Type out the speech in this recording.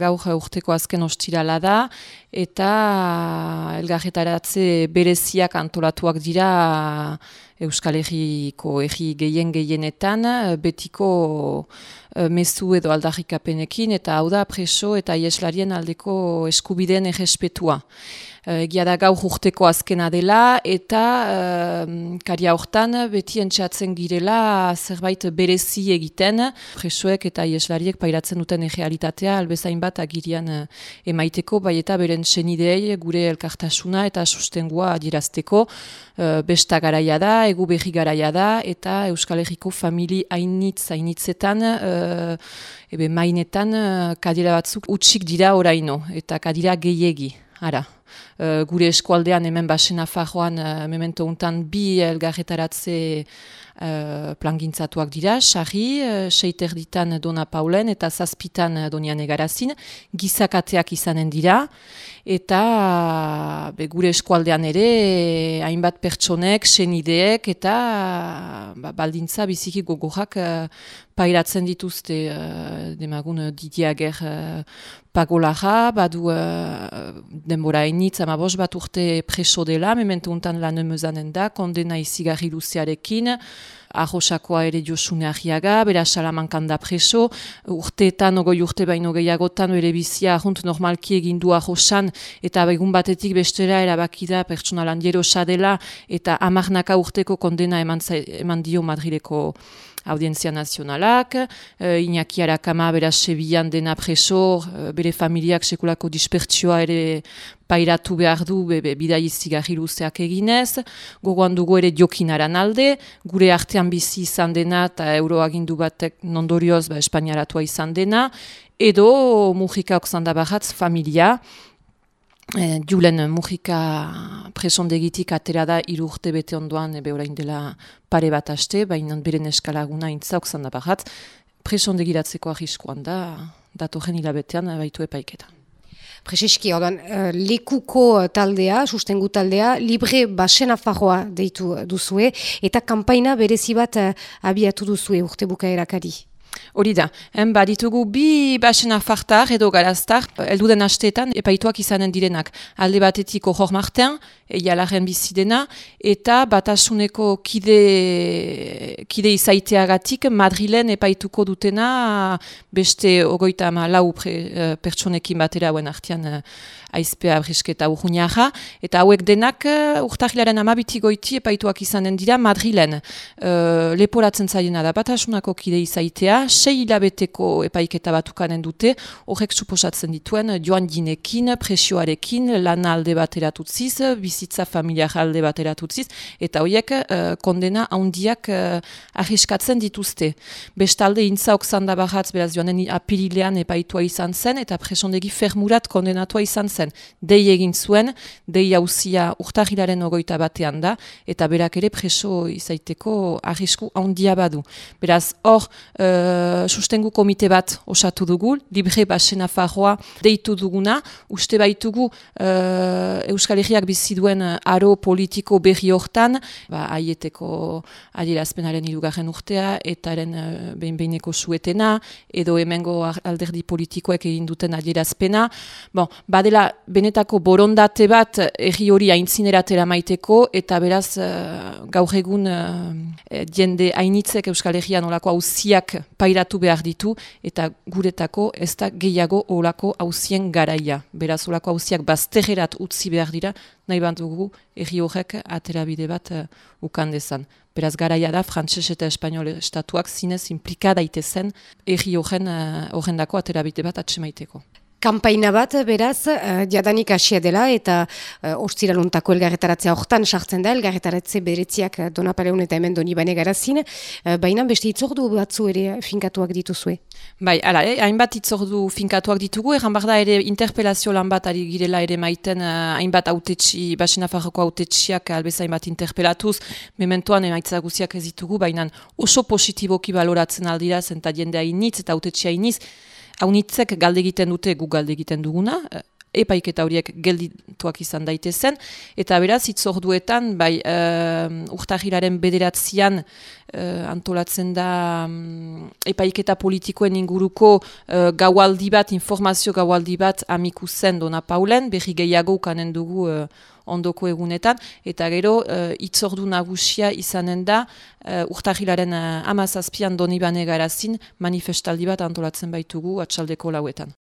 Gaur urteko azken ostirala da eta elgarretaratze bereziak antolatuak dira Euskal Herriko erri gehien gehienetan, betiko uh, mezu edo aldarrikapenekin, eta hau da preso eta ieslarien aldeko eskubideen errespetua. Eh, egia da gaur urteko azkena dela eta uh, karia hortan beti entxatzen girela zerbait berezi egiten presoek eta ieslariek pairatzen duten errealitatea albezain bat agirian emaiteko bai eta beren senidei gure elkartasuna eta sustengua adirazteko uh, besta garaia da, egu berri garaia da eta Euskal Herriko famili hainitz hainitzetan uh, ebe mainetan uh, kadira batzuk utxik dira oraino eta kadira gehiegi. Ara, uh, gure eskualdean hemen basena fajoan uh, memento untan bi elgarretaratze uh, plangintzatuak dira, sarri, uh, seiter ditan Dona Paulen eta zazpitan Donian Egarazin, gizakateak izanen dira, eta be, gure eskualdean ere hainbat pertsonek, senideek eta ba, baldintza biziki gogorak uh, pairatzen dituzte uh, demagun uh, didiager uh, pagolaja, badu uh, denbora initz amabos bat urte preso dela, mementu untan lan emezanen da, kondena izigarri luzearekin, ahosakoa ere josune ahiaga, bera salamankan da preso, urteetan, ogoi urte baino gehiagotan, bere bizia ahunt normalki egindu ahosan, eta begun batetik bestera erabakida pertsona landiero dela, eta amarnaka urteko kondena eman, eman dio Madrileko audientzia nazionalak, e, Iñaki Arakama bera Sevillan dena preso, e, bere familiak sekulako dispertsioa ere pairatu behar du bebe, bidai zigarri luzeak eginez, gogoan dugu ere jokinaran alde, gure artean bizi izan dena eta euroagindu batek nondorioz ba, espainiaratua izan dena, edo mujikaok zandabaratz familia, E, Julen Mujika presondegitik atera da irurte bete ondoan ebe orain dela pare bat aste, baina beren eskalaguna intzauk zanda barat, presondegiratzeko ahiskoan da, datorren hilabetean baitu epaiketa. Prezeski, odan, uh, lekuko taldea, sustengu taldea, libre basen afaroa deitu duzue, eta kampaina berezi bat uh, abiatu duzue urte buka erakari. Hori da, en baditugu bi basen afartar edo garaztar, elduden asteetan, epaituak izanen direnak. Alde batetik hor martean, eialaren bizidena, eta batasuneko kide, kide izaiteagatik Madrilen epaituko dutena beste ogoita ma lau pre, uh, pertsonekin batera hauen artean uh, aizpea abrisketa urruñaja, eta hauek denak uh, urtahilaren amabitigoiti epaituak izanen dira Madrilen. Uh, leporatzen zaiena da batasunako kide izaitea, sei hilabeteko epaiketa batukanen dute, horrek suposatzen dituen joan dinekin, presioarekin, lan alde bateratutziz, bizitza familiar alde bateratutziz, eta horiek uh, kondena handiak uh, ahiskatzen dituzte. Bestalde, intzaok zanda bahatz, beraz joanen apirilean epaitua izan zen, eta presondegi fermurat kondenatua izan zen. Dei egin zuen, dei hauzia urtahilaren ogoita batean da, eta berak ere preso izaiteko ahisku handia badu. Beraz, hor, uh, sustengu komite bat osatu dugu, libre basena farroa deitu duguna, uste baitugu uh, Euskal Herriak biziduen aro politiko berri hortan, ba, aieteko adierazpenaren irugarren urtea, etaren uh, behin-behineko suetena, edo hemengo alderdi politikoek egin duten adierazpena. Bon, badela, benetako borondate bat erri hori aintzineratera maiteko, eta beraz, uh, gaur egun uh, jende hainitzek Euskal Herrian olako hauziak pairatu behar ditu, eta guretako ez da gehiago olako hauzien garaia. Beraz, olako hauziak baztegerat utzi behar dira, nahi bat dugu erri horrek aterabide bat uh, ukan dezan. Beraz, garaia da, frantses eta espanol estatuak zinez implika daitezen erri horren uh, dako aterabide bat atsemaiteko. Kampaina bat, beraz, uh, jadanik hasia dela eta uh, ostiraluntako elgarretaratzea hortan sartzen da, elgarretaratze beretziak uh, donapaleun eta hemen doni bane garazin, uh, baina beste itzordu batzu ere finkatuak dituzue. Bai, ala, eh, hainbat itzordu finkatuak ditugu, erran da ere interpelazio lan bat ari girela ere maiten uh, hainbat autetxi, basena farroko autetxiak albeza hainbat interpelatuz, mementoan emaitza guziak ez ditugu, baina oso positiboki baloratzen aldira, zenta jende hainitz eta autetxi hainitz, haunitzek galde egiten dute gu galde egiten duguna, epaiketa horiek geldituak izan daitezen, eta beraz, itzorduetan, bai, uh, urtahilaren bederatzean uh, antolatzen da um, epaiketa politikoen inguruko uh, gaualdi bat, informazio gaualdi bat amiku zen dona paulen, berri gehiago kanen dugu uh, ondoko egunetan, eta gero uh, itzordu nagusia izanen da uh, urtahilaren uh, amazazpian doni bane garazin manifestaldi bat antolatzen baitugu atxaldeko lauetan.